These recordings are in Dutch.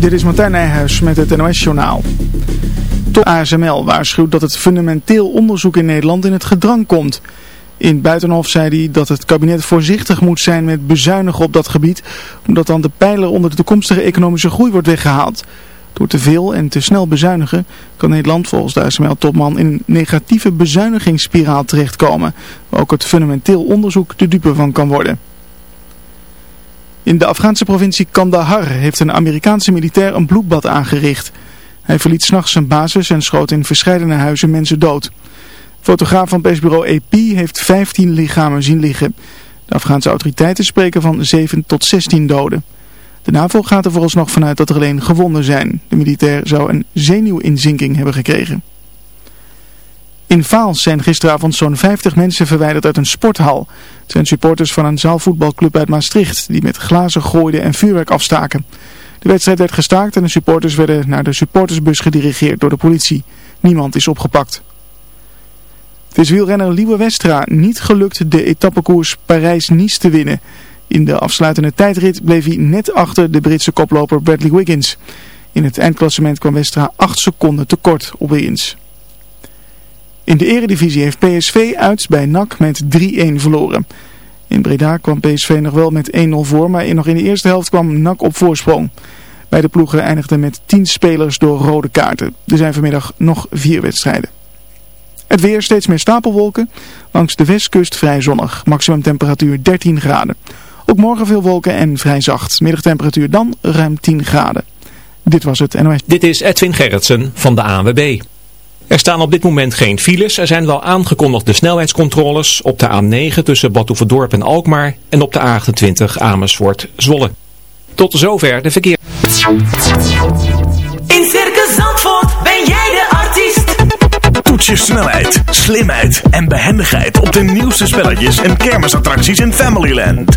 Dit is Martijn Nijhuis met het NOS-journaal. Tot ASML waarschuwt dat het fundamenteel onderzoek in Nederland in het gedrang komt. In Buitenhof zei hij dat het kabinet voorzichtig moet zijn met bezuinigen op dat gebied, omdat dan de pijler onder de toekomstige economische groei wordt weggehaald. Door te veel en te snel bezuinigen kan Nederland volgens de ASML-topman in een negatieve bezuinigingsspiraal terechtkomen, waar ook het fundamenteel onderzoek de dupe van kan worden. In de Afghaanse provincie Kandahar heeft een Amerikaanse militair een bloedbad aangericht. Hij verliet s'nachts zijn basis en schoot in verschillende huizen mensen dood. Fotograaf van persbureau AP heeft 15 lichamen zien liggen. De Afghaanse autoriteiten spreken van 7 tot 16 doden. De NAVO gaat er vooralsnog vanuit dat er alleen gewonden zijn. De militair zou een zenuwinzinking hebben gekregen. In Vaals zijn gisteravond zo'n 50 mensen verwijderd uit een sporthal. Het zijn supporters van een zaalvoetbalclub uit Maastricht die met glazen gooiden en vuurwerk afstaken. De wedstrijd werd gestaakt en de supporters werden naar de supportersbus gedirigeerd door de politie. Niemand is opgepakt. Het is wielrenner Liewe Westra niet gelukt de etappekoers Parijs-Nice te winnen. In de afsluitende tijdrit bleef hij net achter de Britse koploper Bradley Wiggins. In het eindklassement kwam Westra 8 seconden tekort op Wiggins. In de eredivisie heeft PSV uit bij NAC met 3-1 verloren. In Breda kwam PSV nog wel met 1-0 voor, maar nog in de eerste helft kwam NAC op voorsprong. Beide ploegen eindigden met 10 spelers door rode kaarten. Er zijn vanmiddag nog vier wedstrijden. Het weer steeds meer stapelwolken. Langs de westkust vrij zonnig. Maximum temperatuur 13 graden. Ook morgen veel wolken en vrij zacht. Middagtemperatuur dan ruim 10 graden. Dit was het NOS. Dit is Edwin Gerritsen van de ANWB. Er staan op dit moment geen files. Er zijn wel aangekondigde snelheidscontroles op de A9 tussen Badhoevedorp en Alkmaar en op de A28 Amersfoort-Zwolle. Tot zover de verkeer. In Circus Zandvoort ben jij de artiest. Toets je snelheid, slimheid en behendigheid op de nieuwste spelletjes en kermisattracties in Familyland.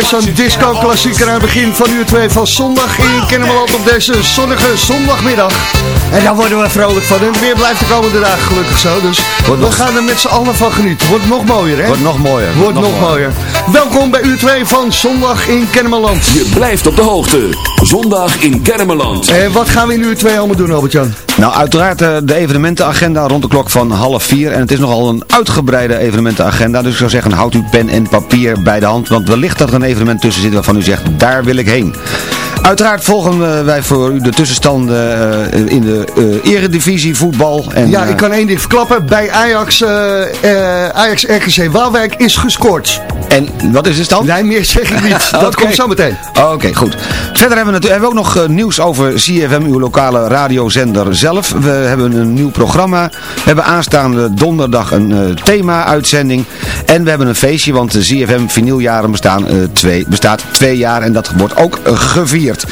Zo'n disco-klassieker aan het begin van uur 2 van zondag in Kennemerland op deze zonnige zondagmiddag. En daar worden we vrolijk van. En weer blijft de komende dagen gelukkig zo. Dus we gaan er met z'n allen van genieten. Wordt nog mooier hè? Wordt nog mooier. Wordt nog mooier. Welkom bij uur 2 van zondag in Kennemerland. Je blijft op de hoogte. Zondag in Kennemerland. En wat gaan we in uur 2 allemaal doen Albert-Jan? Nou, uiteraard eh, de evenementenagenda rond de klok van half vier. En het is nogal een uitgebreide evenementenagenda. Dus ik zou zeggen, houd uw pen en papier bij de hand. Want wellicht dat er een evenement tussen zit waarvan u zegt, daar wil ik heen. Uiteraard volgen wij voor u de tussenstanden eh, in de eh, eredivisie voetbal. En, Ja, ik kan één ding verklappen. Bij Ajax, eh, Ajax RKC Waalwijk is gescoord. En wat is de stand? Nee, meer zeg ik niet. Dat komt zo meteen. Oké, goed. Verder hebben we, natuurlijk, hebben we ook nog eh, nieuws over CFM, uw lokale radiozender zelf. We hebben een nieuw programma. We hebben aanstaande donderdag een eh, thema-uitzending. En we hebben een feestje, want de CFM vinyljaren bestaan, eh, twee, bestaat twee jaar en dat wordt ook gevierd.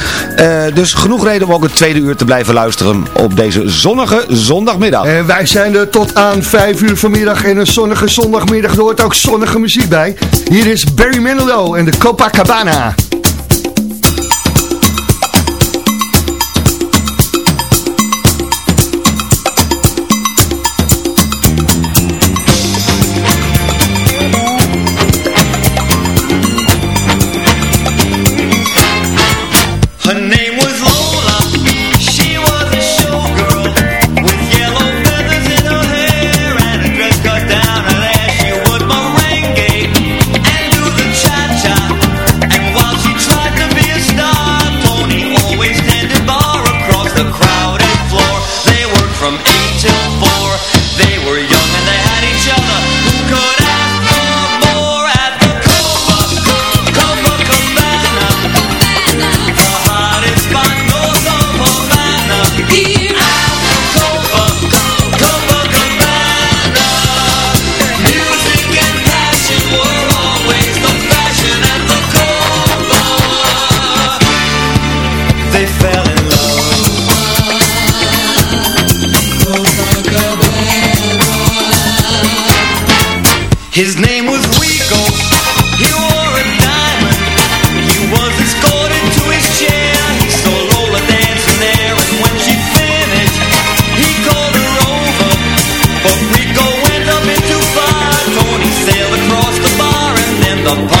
Dus genoeg reden om ook het tweede uur te blijven luisteren op deze zonnige zondagmiddag. En wij zijn er tot aan 5 uur vanmiddag en een zonnige zondagmiddag. Er hoort ook zonnige muziek bij. Hier is Barry Manilow en de Copacabana. His name was Rico. He wore a diamond. He was escorted to his chair. He saw Lola dancing there, and when she finished, he called her over. But Rico went a bit too far. Tony sailed across the bar, and then the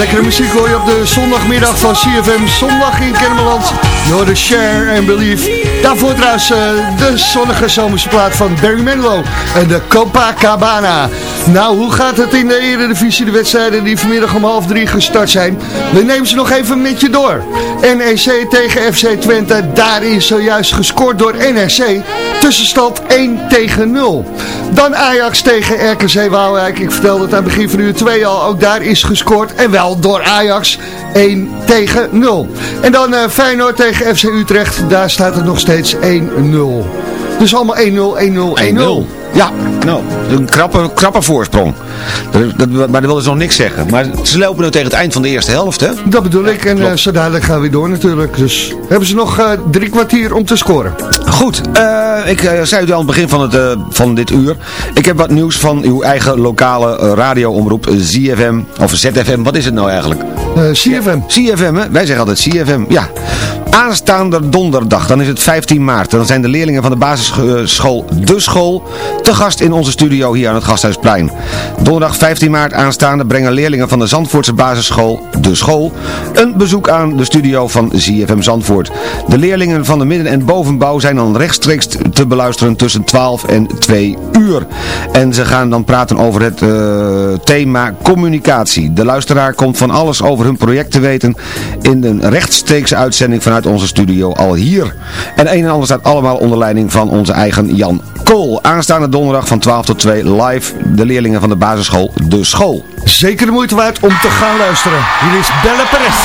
Lekkere muziek hoor je op de zondagmiddag van CFM Zondag in Kennemerland. Je hoorde Share and Believe. Daarvoor trouwens uh, de zonnige zomerse plaat van Barry Manilow en de Copacabana. Nou, hoe gaat het in de Eredivisie, de wedstrijden die vanmiddag om half drie gestart zijn? We nemen ze nog even met je door. NEC tegen FC Twente, daar is zojuist gescoord door NEC. Tussenstand 1 tegen 0. Dan Ajax tegen RKC Waalwijk. Ik vertelde het aan het begin van uur 2 al. Ook daar is gescoord. En wel door Ajax 1 tegen 0. En dan uh, Feyenoord tegen FC Utrecht. Daar staat het nog steeds 1-0. Dus allemaal 1-0, 1-0, 1-0. Ja, nou, een krappe, krappe voorsprong. Dat, dat, maar dat wil dus nog niks zeggen. Maar ze lopen nu tegen het eind van de eerste helft, hè? Dat bedoel ik. En uh, zo dadelijk gaan we weer door natuurlijk. Dus hebben ze nog uh, drie kwartier om te scoren. Goed, uh, ik zei u al aan het begin van, het, van dit uur. Ik heb wat nieuws van uw eigen lokale radioomroep, ZFM. Of ZFM, wat is het nou eigenlijk? CFM. CFM, hè? Wij zeggen altijd CFM, ja. Aanstaande donderdag, dan is het 15 maart. Dan zijn de leerlingen van de basisschool De School te gast in onze studio hier aan het Gasthuisplein. Donderdag 15 maart aanstaande brengen leerlingen van de Zandvoortse basisschool De School een bezoek aan de studio van ZFM Zandvoort. De leerlingen van de midden- en bovenbouw zijn dan rechtstreeks te beluisteren tussen 12 en 2 uur. En ze gaan dan praten over het uh, thema communicatie. De luisteraar komt van alles over hun project te weten in een rechtstreekse uitzending vanuit onze studio al hier. En een en ander staat allemaal onder leiding van onze eigen Jan Kool. Aanstaande donderdag van 12 tot 2 live de leerlingen van de basisschool De School. Zeker de moeite waard om te gaan luisteren. Hier is Belle Perez.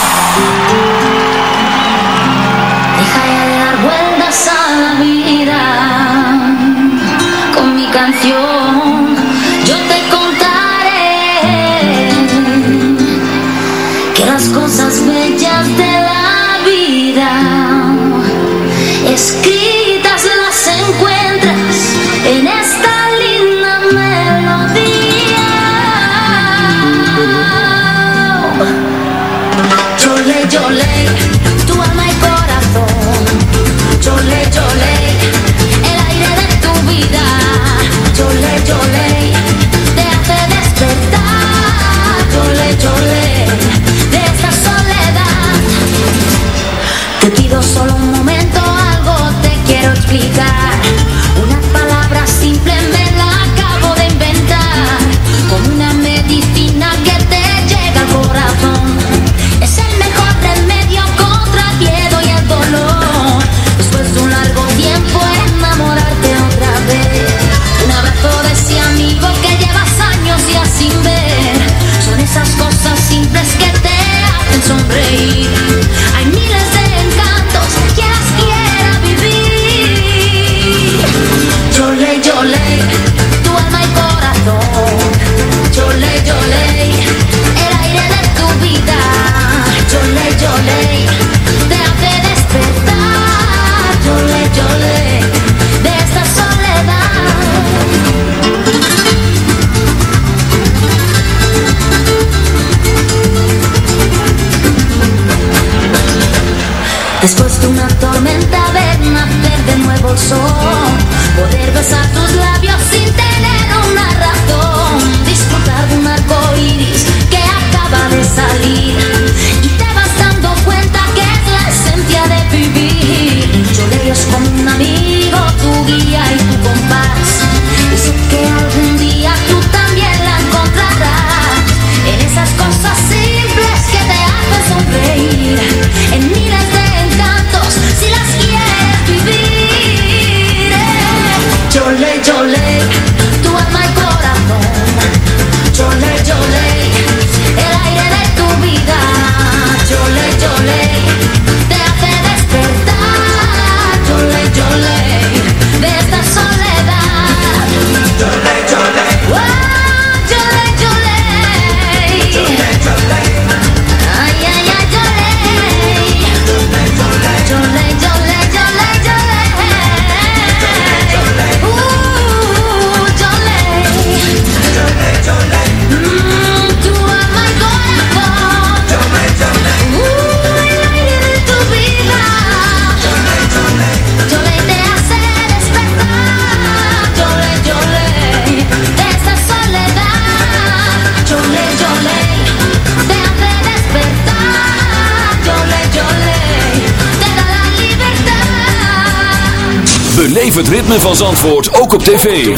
Beleef het ritme van Zandvoort ook op tv.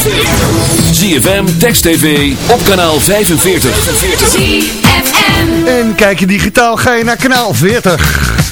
ZFM, Text TV, op kanaal 45. ZFM. En kijk je digitaal, ga je naar kanaal 40.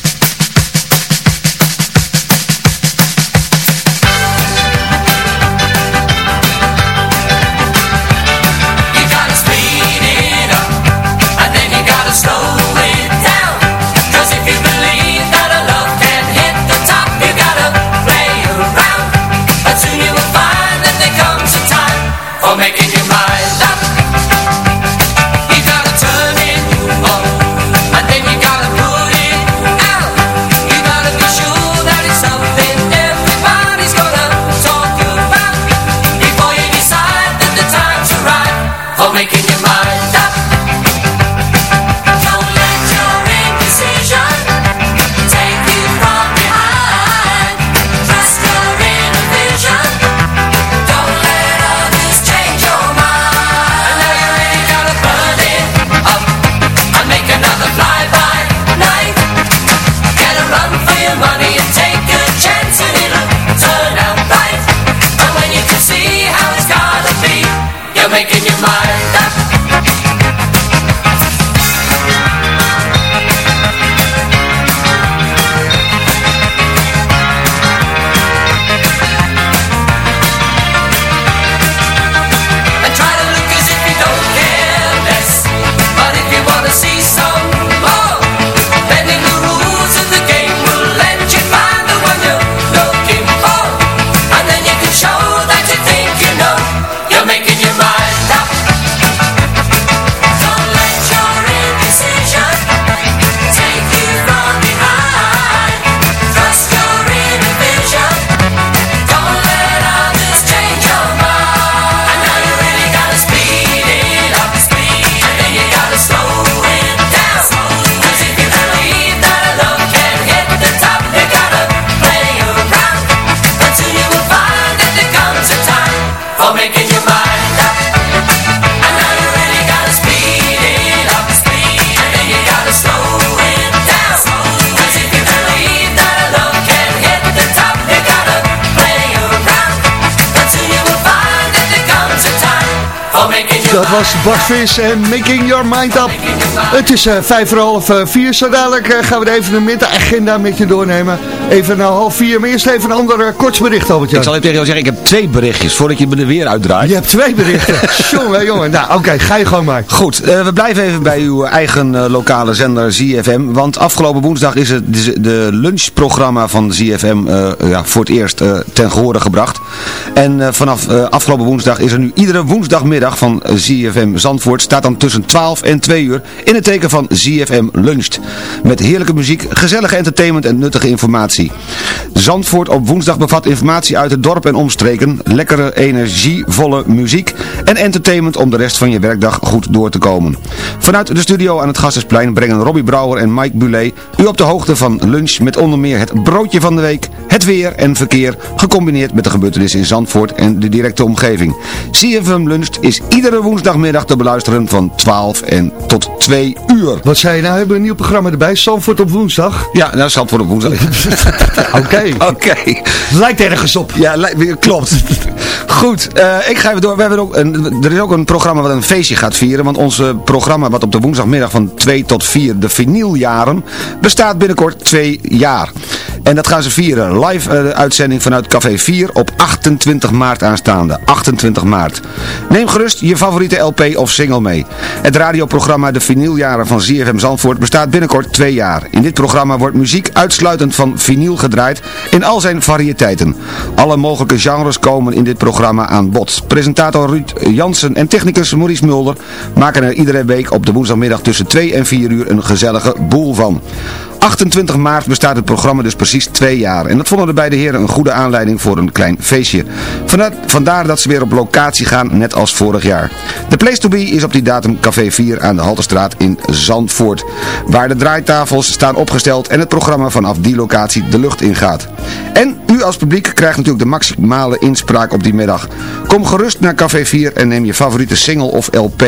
Dat was Bart en Making Your Mind Up. Het is eh, vijf voor half eh, vier. Zo dadelijk eh, gaan we de evenementenagenda met je doornemen. Even naar half vier. Maar eerst even een ander uh, kortsbericht, albert Ik zal even tegen jou zeggen, ik heb twee berichtjes voordat je me er weer uitdraait. Je hebt twee berichten. jongen, jongen. Nou, oké, ga je gewoon maar. Goed, eh, we blijven even bij uw eigen eh, lokale zender ZFM. Want afgelopen woensdag is het de, lunchprogramma van ZFM eh, ja, voor het eerst eh, ten gehore gebracht. En eh, vanaf eh, afgelopen woensdag is er nu iedere woensdagmiddag van eh, ZFM Zandvoort. Staat dan tussen 12 en 2 uur in het teken van ZFM Luncht. Met heerlijke muziek, gezellige entertainment en nuttige informatie. Zandvoort op woensdag bevat informatie uit het dorp en omstreken. Lekkere, energievolle muziek en entertainment om de rest van je werkdag goed door te komen. Vanuit de studio aan het Gassersplein brengen Robbie Brouwer en Mike Bulet u op de hoogte van lunch met onder meer het broodje van de week, het weer en verkeer, gecombineerd met de gebeurtenissen in Zandvoort en de directe omgeving. CFM Lunch is iedere woensdagmiddag te beluisteren van 12 en tot 2 uur. Wat zei je nou? Hebben we een nieuw programma erbij? Zandvoort op woensdag? Ja, nou Zandvoort op woensdag. Oké. Oké. Lijkt ergens op. Ja, klopt. Goed, eh, ik ga even door. We hebben ook een, er is ook een programma wat een feestje gaat vieren. Want ons programma wat op de woensdagmiddag van 2 tot 4, de vinyljaren, bestaat binnenkort twee jaar. En dat gaan ze vieren. Live eh, uitzending vanuit Café 4 op 28 maart aanstaande. 28 maart. Neem gerust je favoriete LP of single mee. Het radioprogramma De Vinyljaren van ZFM Zandvoort bestaat binnenkort twee jaar. In dit programma wordt muziek uitsluitend van vinyl gedraaid in al zijn variëteiten. Alle mogelijke genres komen in dit programma aan bod. Presentator Ruud Jansen en technicus Maurice Mulder maken er iedere week op de woensdagmiddag tussen 2 en 4 uur een gezellige boel van. 28 maart bestaat het programma dus precies twee jaar. En dat vonden de beide heren een goede aanleiding voor een klein feestje. Vandaar dat ze weer op locatie gaan, net als vorig jaar. De place to be is op die datum Café 4 aan de Halterstraat in Zandvoort. Waar de draaitafels staan opgesteld en het programma vanaf die locatie de lucht ingaat. En u als publiek krijgt natuurlijk de maximale inspraak op die middag. Kom gerust naar Café 4 en neem je favoriete single of LP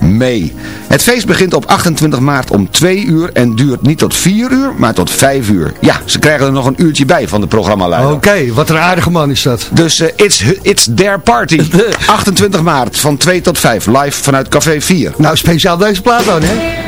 mee. Het feest begint op 28 maart om 2 uur en duurt niet tot 4 4 uur, maar tot 5 uur. Ja, ze krijgen er nog een uurtje bij van de programmaleider. Oké, wat een aardige man is dat. Dus eh, it's, it's their party. 28 maart van 2 tot 5, live vanuit Café 4. Nou, speciaal deze plaat dan, hè?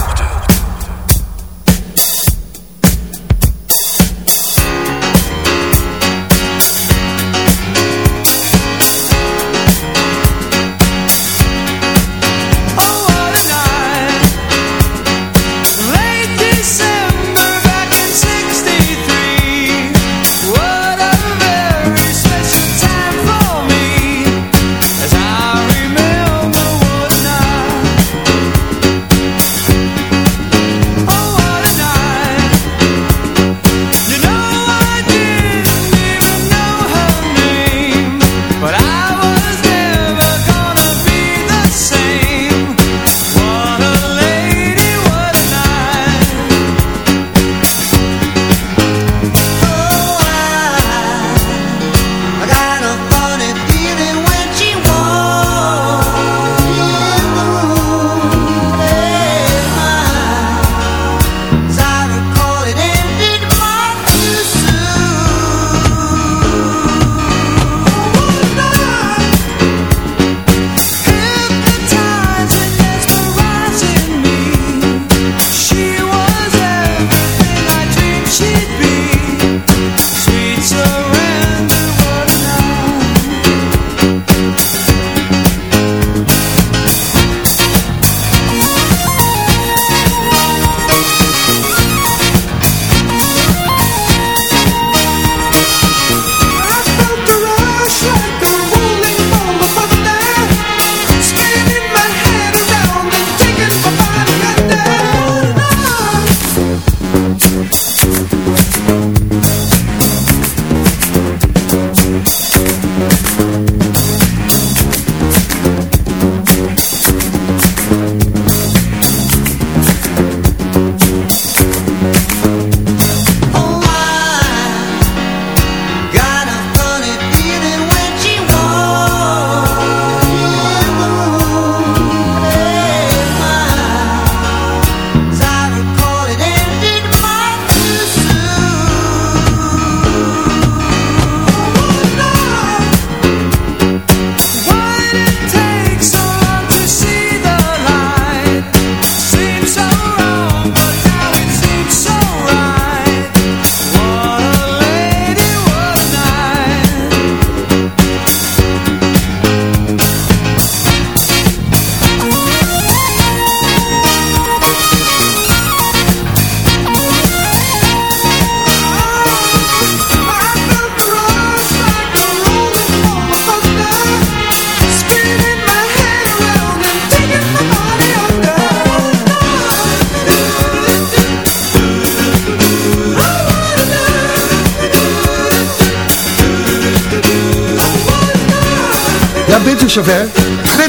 Zover.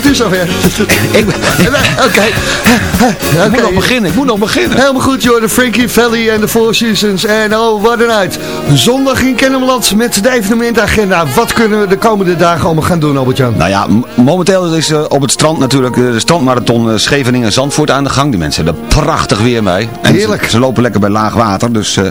Het is zover. Ik, Oké. ik moet nog beginnen, ik moet nog beginnen. Helemaal goed, joh. De Frankie Valley en de Four Seasons. En oh, wat een uit. Zondag in Kennemerland met de evenementagenda. Wat kunnen we de komende dagen allemaal gaan doen, Albert-Jan? Nou ja, momenteel is eh, op het strand natuurlijk eh, de strandmarathon eh, Scheveningen-Zandvoort aan de gang. Die mensen hebben er prachtig weer mee. En Heerlijk. Ze, ze lopen lekker bij laag water, dus eh,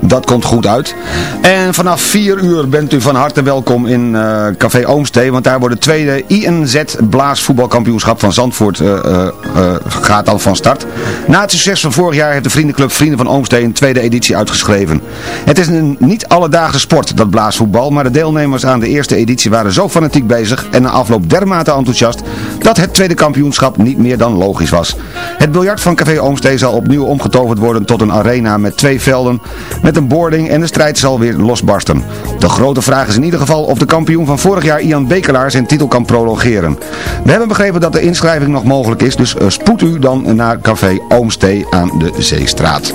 dat komt goed uit. En vanaf 4 uur bent u van harte welkom in eh, Café Oomstee. Want daar wordt het tweede INZ Blaasvoetbalkampioenschap van Zandvoort eh, eh, eh, gaat dan van start. Na het succes van vorig jaar heeft de vriendenclub Vrienden van Oomstee een tweede editie uitgeschreven. Het is een niet alledaagse sport, dat blaasvoetbal. Maar de deelnemers aan de eerste editie waren zo fanatiek bezig en na afloop dermate enthousiast dat het tweede kampioenschap niet meer dan logisch was. Het biljart van Café Oomstee zal opnieuw omgetoverd worden tot een arena met twee velden met een boarding en de strijd zal weer losbarsten. De grote vraag is in ieder geval of de kampioen van vorig jaar Ian Bekelaar zijn titel kan prolongeren. We hebben begrepen dat de inschrijving nog mogelijk is, dus eh, spoed u dan naar Café Oomstee aan de Zeestraat.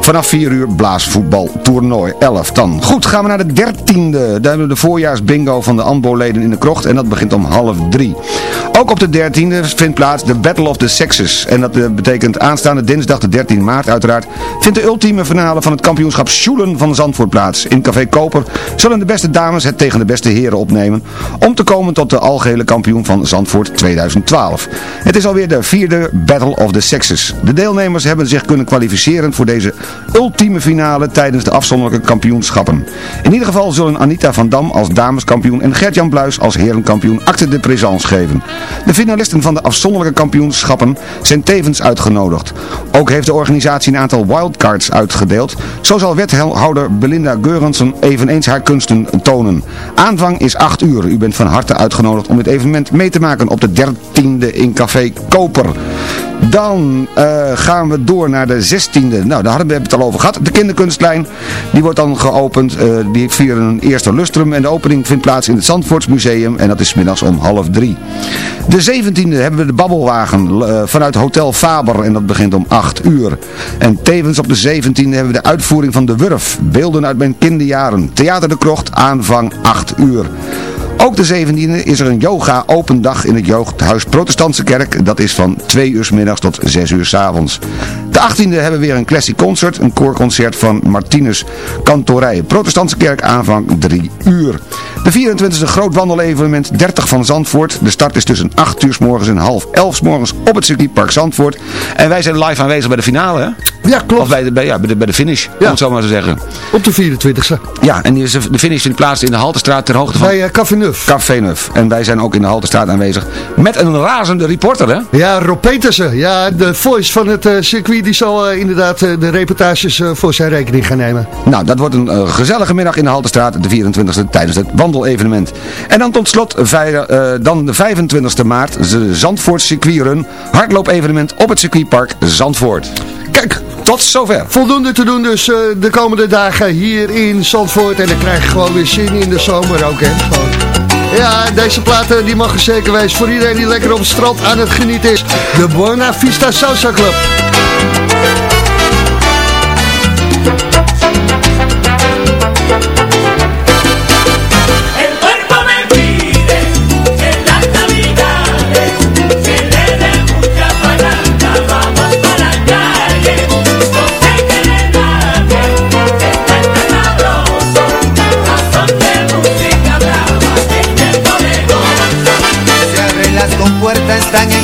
Vanaf 4 uur blaasvoetbal toernooi 11 dan. Goed, gaan we naar de 13e. Daar hebben we de voorjaarsbingo van de ANBO-leden in de krocht en dat begint om half drie. Ook op de 13e vindt plaats de Battle of the Sexes. En dat eh, betekent aanstaande dinsdag de 13 maart uiteraard vindt de ultieme finale van het kampioenschap Sjoelen van Zandvoort plaats. In Café Koper zullen de beste dames het tegen de beste heren opnemen om te komen tot de algehele kampioen van Zandvoort 2012. Het is alweer de vierde Battle of the Sexes. De deelnemers hebben zich kunnen kwalificeren voor deze ultieme finale tijdens de afzonderlijke kampioenschappen. In ieder geval zullen Anita van Dam als dameskampioen en Gert-Jan Bluis als herenkampioen acte de présence geven. De finalisten van de afzonderlijke kampioenschappen zijn tevens uitgenodigd. Ook heeft de organisatie een aantal wildcards uitgedeeld. Zo zal wethouder Belinda Geurensen eveneens haar kunsten tonen. Aanvang is 8 uur. U bent van harte uitgenodigd om dit evenement mee te maken op de 13e in Café Koper. Dan eh, gaan we door naar de 16e. Nou, daar hadden we het al over gehad. De kinderkunstlijn. Die wordt dan geopend. eh, die vieren een eerste lustrum. En de opening vindt plaats in het Zandvoortsmuseum. En dat is middags om half drie. De 17e hebben we de babbelwagen eh, vanuit Hotel Faber. En dat begint om 8 uur. En tevens op de 17e hebben we de uitvoering van De Wurf. Beelden uit mijn kinderjaren. Theater de Krocht. Aanvang 8 uur. Ook de 17e is er een yoga open dag in het jeugdhuis Protestantse Kerk. Dat is van 2 uur middags tot 6 uur 's avonds. De 18e hebben we weer een classic concert. Een koorconcert van Martinus Kantorij. Protestantse Kerk aanvang 3 uur. De 24e groot wandelevenement 30 van Zandvoort. De start is tussen 8 uur 's morgens en half 11 's morgens op het circuitpark Zandvoort. En wij zijn live aanwezig bij de finale hè? Ja, klopt. Of bij de, bij, ja, bij de, bij de finish, om het zo maar te zeggen. Op de 24e. Ja, en die is, de finish vindt plaats in de Haltestraat ter hoogte van... Bij uh, Café Neuf. Café Neuf. En wij zijn ook in de Haltestraat aanwezig met een razende reporter, hè? Ja, Rob Petersen. Ja, de voice van het eh, circuit die zal eh, inderdaad eh, de reportages eh, voor zijn rekening gaan nemen. Nou, dat wordt een gezellige middag in de Haltestraat, de 24e, tijdens het wandelevenement. En dan tot slot, dan de 25e maart, de Zandvoort circuitrun, hardloopevenement op het circuitpark Zandvoort. Kijk, Tot zover. voldoende te doen dus de komende dagen hier in Zandvoort. En dan krijg je gewoon weer zin in de zomer ook, hè. Gewoon. Ja, deze platen die mag er zeker wezen voor iedereen die lekker op het strand aan het genieten is. De Buena Vista Salsa Club. El cuerpo me pide que en las Navidades se mucha palanca. Vamos para la calle, no sé qué de nadie se está encanadroso. A de música, bravo, siento mejor. se abre las compuertas, están encantados.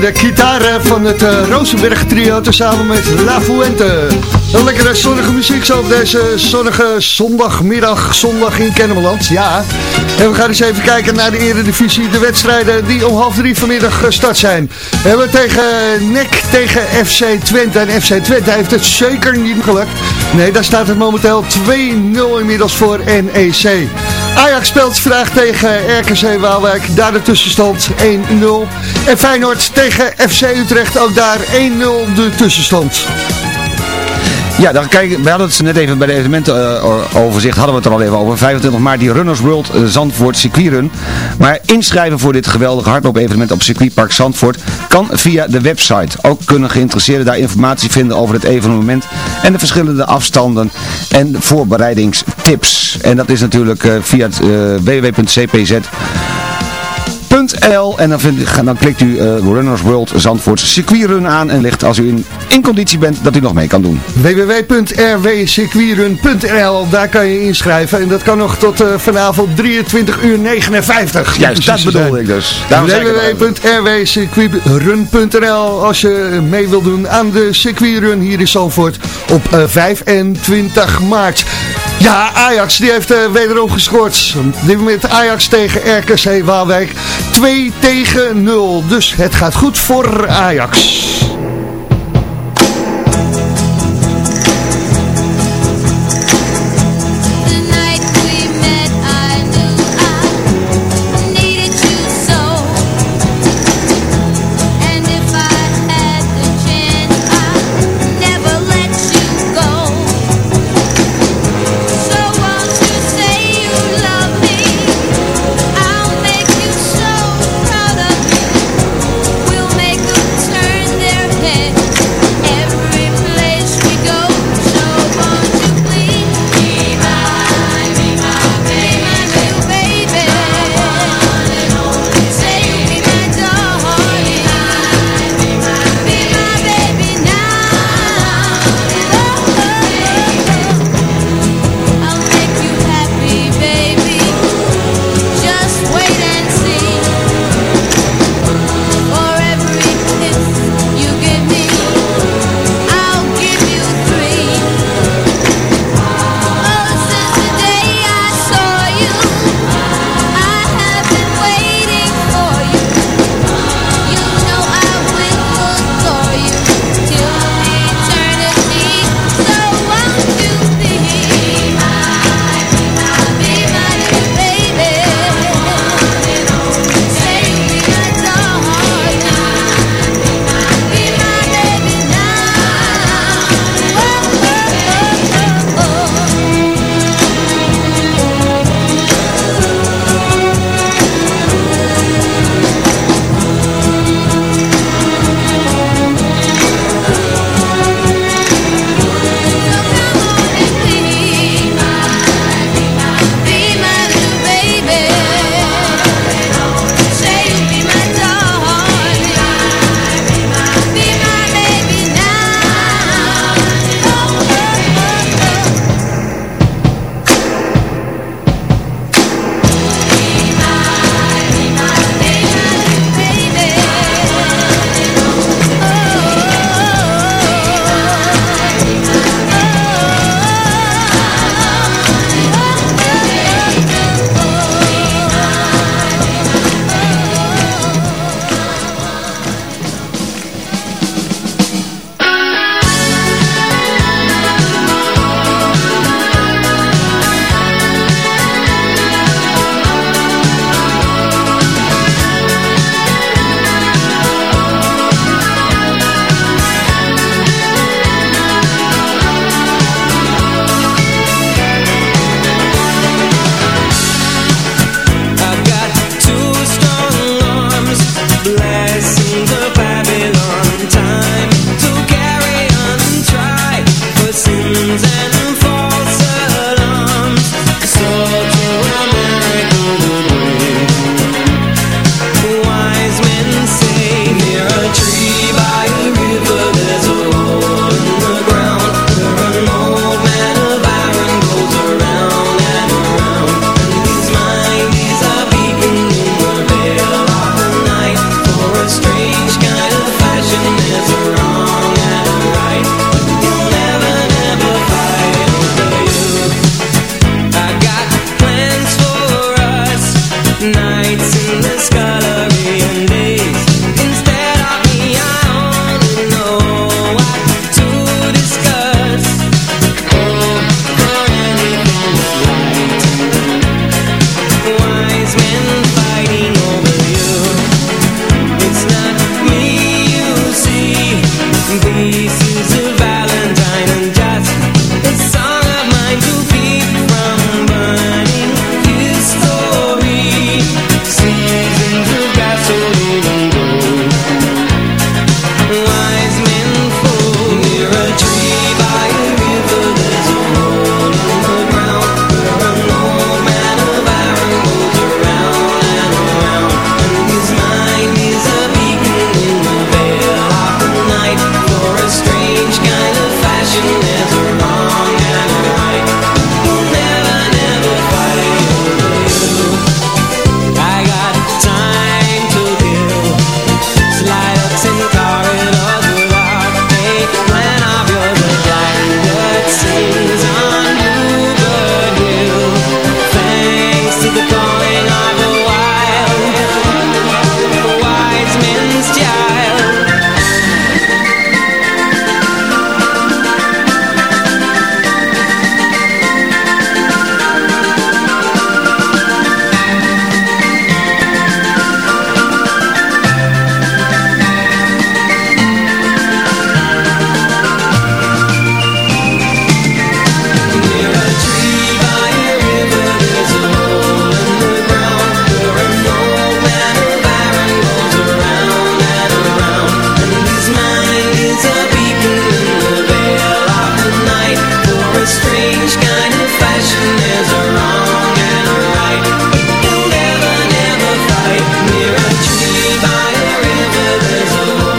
de gitaren van het uh, Rosenberg trio tezamen met La Fuente. Een lekkere zonnige muziek zo op deze zonnige zondagmiddag, zondag in Kennemerland. Ja, en we gaan eens even kijken naar de eredivisie, de wedstrijden die om half drie vanmiddag gestart zijn. We hebben tegen NEC tegen FC Twente en FC Twente heeft het zeker niet gelukt. Nee, daar staat het momenteel 2-0 inmiddels voor NEC. Ajax speelt vandaag tegen RKC Waalwijk, daar de tussenstand 1-0. En Feyenoord tegen FC Utrecht, ook daar 1-0 de tussenstand. Ja, dan kijk, we hadden het net even bij de evenementenoverzicht, hadden we het er al even over. 25 maart die Runners World eh, Zandvoort circuitrun. Maar inschrijven voor dit geweldige hardloop-evenement op circuitpark Zandvoort kan via de website. Ook kunnen geïnteresseerden daar informatie vinden over het evenement en de verschillende afstanden en voorbereidingstips. En dat is natuurlijk eh, via eh, www.cpz. en dan, dan klikt u eh, Runners World Zandvoort circuitrun aan en ligt als u in, in conditie bent dat u nog mee kan doen. www.rwcircuitrun.nl Daar kan je inschrijven en dat kan nog tot eh, vanavond 23 uur 59. Juist, dat bedoelde ik dus. Www.rwcircuitrun.nl Als je mee wil doen aan de circuitrun hier in Zandvoort op eh, 25 maart. Ja, Ajax die heeft eh, wederom gescoord. Dit moment Ajax tegen RKC Waalwijk. 2 tegen 0. Dus het gaat goed voor Ajax.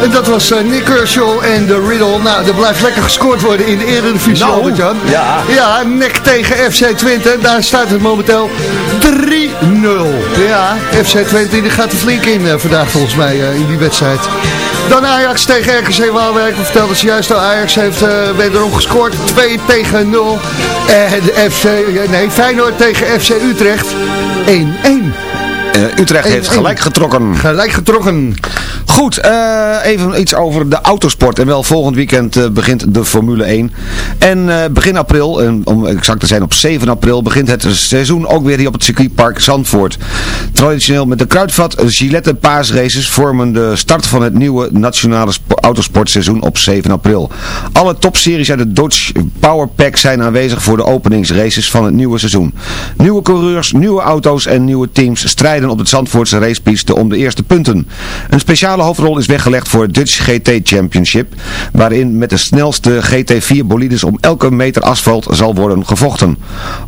En dat was eh, Nick Kershaw en de Riddle. Nou, er blijft lekker gescoord worden in de Eredivisie, Nou, Albert-Jan. ja. Ja, nek tegen FC Twente. Daar staat het momenteel 3-0. Ja, FC Twente die gaat er flink in eh, vandaag volgens mij eh, in die wedstrijd. Dan Ajax tegen RKC Waalwijk. We vertelden ze juist al, Ajax heeft uh, wederom gescoord. 2 tegen 0. En FC, nee, Feyenoord tegen FC Utrecht. 1-1. Eh, Utrecht heeft 1-1. gelijk getrokken. Gelijk getrokken. Goed, eh, even iets over de autosport. En wel volgend weekend eh, begint de Formule 1. En eh, begin april, en om exact te zijn op 7 april, begint het seizoen ook weer hier op het circuitpark Zandvoort. Traditioneel met de Kruidvat Gillette paasraces vormen de start van het nieuwe nationale spo- autosportseizoen op 7 april. Alle topseries uit het Dodge Power Pack zijn aanwezig voor de openingsraces van het nieuwe seizoen. Nieuwe coureurs, nieuwe auto's en nieuwe teams strijden op het Zandvoortse racepiste om de eerste punten. Een speciale hoofdrol is weggelegd voor het Dutch GT Championship, waarin met de snelste GT4 bolides om elke meter asfalt zal worden gevochten.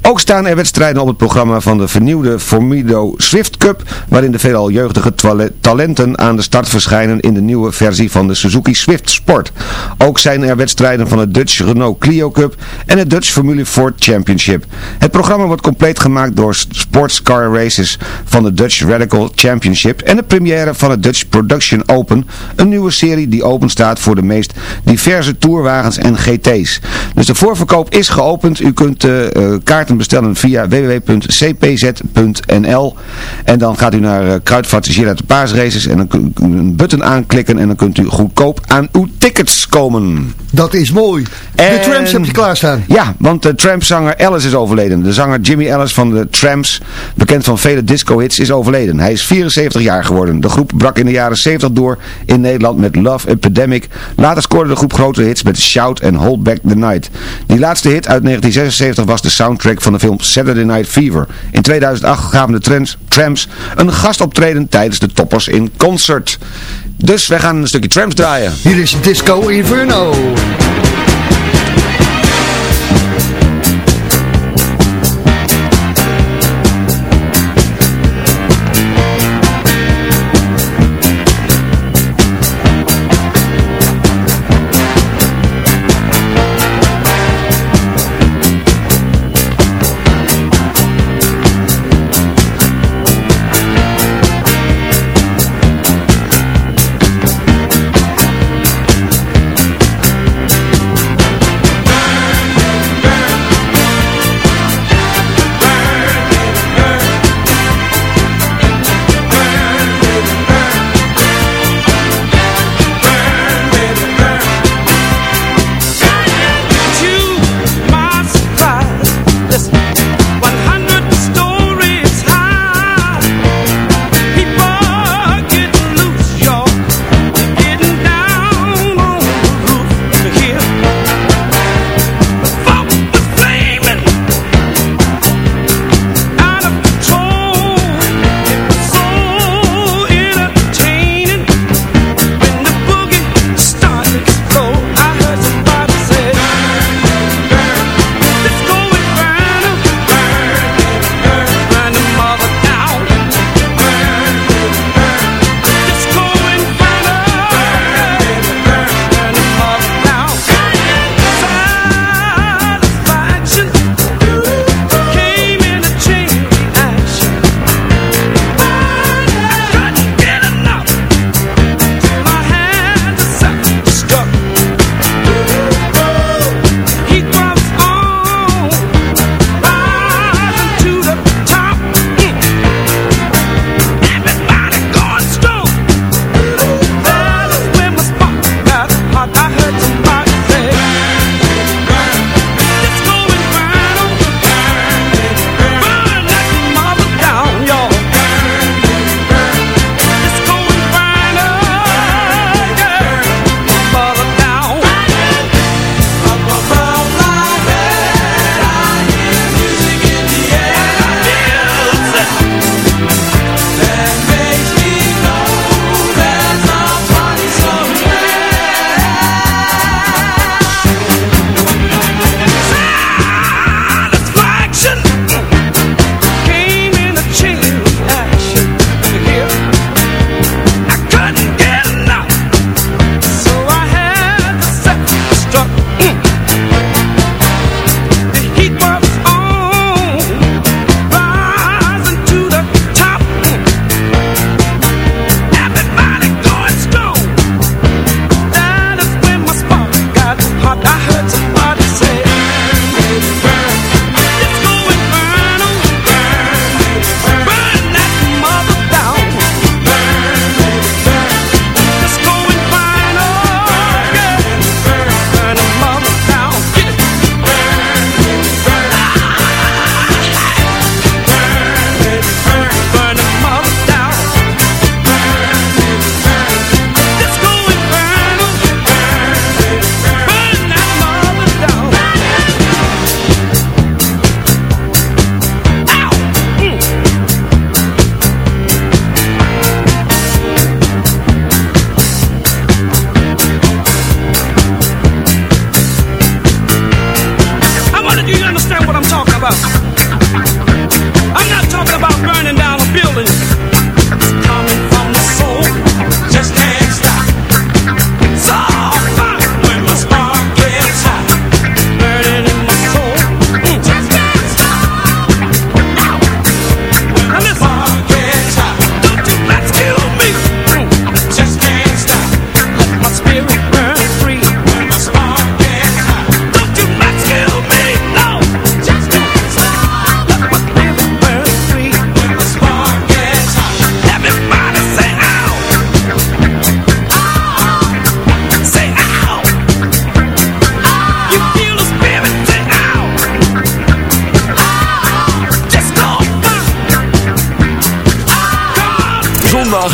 Ook staan er wedstrijden op het programma van de vernieuwde Formido Swift Cup, waarin de veelal jeugdige talenten aan de start verschijnen in de nieuwe versie van de Suzuki Swift Sport. Ook zijn er wedstrijden van het Dutch Renault Clio Cup en het Dutch Formule Ford Championship. Het programma wordt compleet gemaakt door sportscar races van de Dutch Radical Championship en de première van het Dutch Production Open, een nieuwe serie die open staat voor de meest diverse tourwagens en GT's. Dus de voorverkoop is geopend. U kunt eh, eh, kaarten bestellen via www.cpz.nl en dan gaat u naar uh, Kruidvat Gillette Paasraces en dan kunt u een button aanklikken en dan kunt u goedkoop aan uw tickets komen. Dat is mooi. De En- trams heb je klaarstaan. Ja, want de Tramp-zanger Alice is overleden. De zanger Jimmy Ellis van de Tramps, bekend van vele disco-hits, is overleden. Hij is 74 jaar geworden. De groep brak in de jaren 70 door in Nederland met Love Epidemic. Later scoorde de groep grote hits met Shout en Hold Back the Night. Die laatste hit uit 1976 was de soundtrack van de film Saturday Night Fever. In 2008 gaven de Tramps, Tramps een gastoptreden tijdens de Toppers in Concert. Dus wij gaan een stukje Tramps draaien. Hier is Disco Inferno.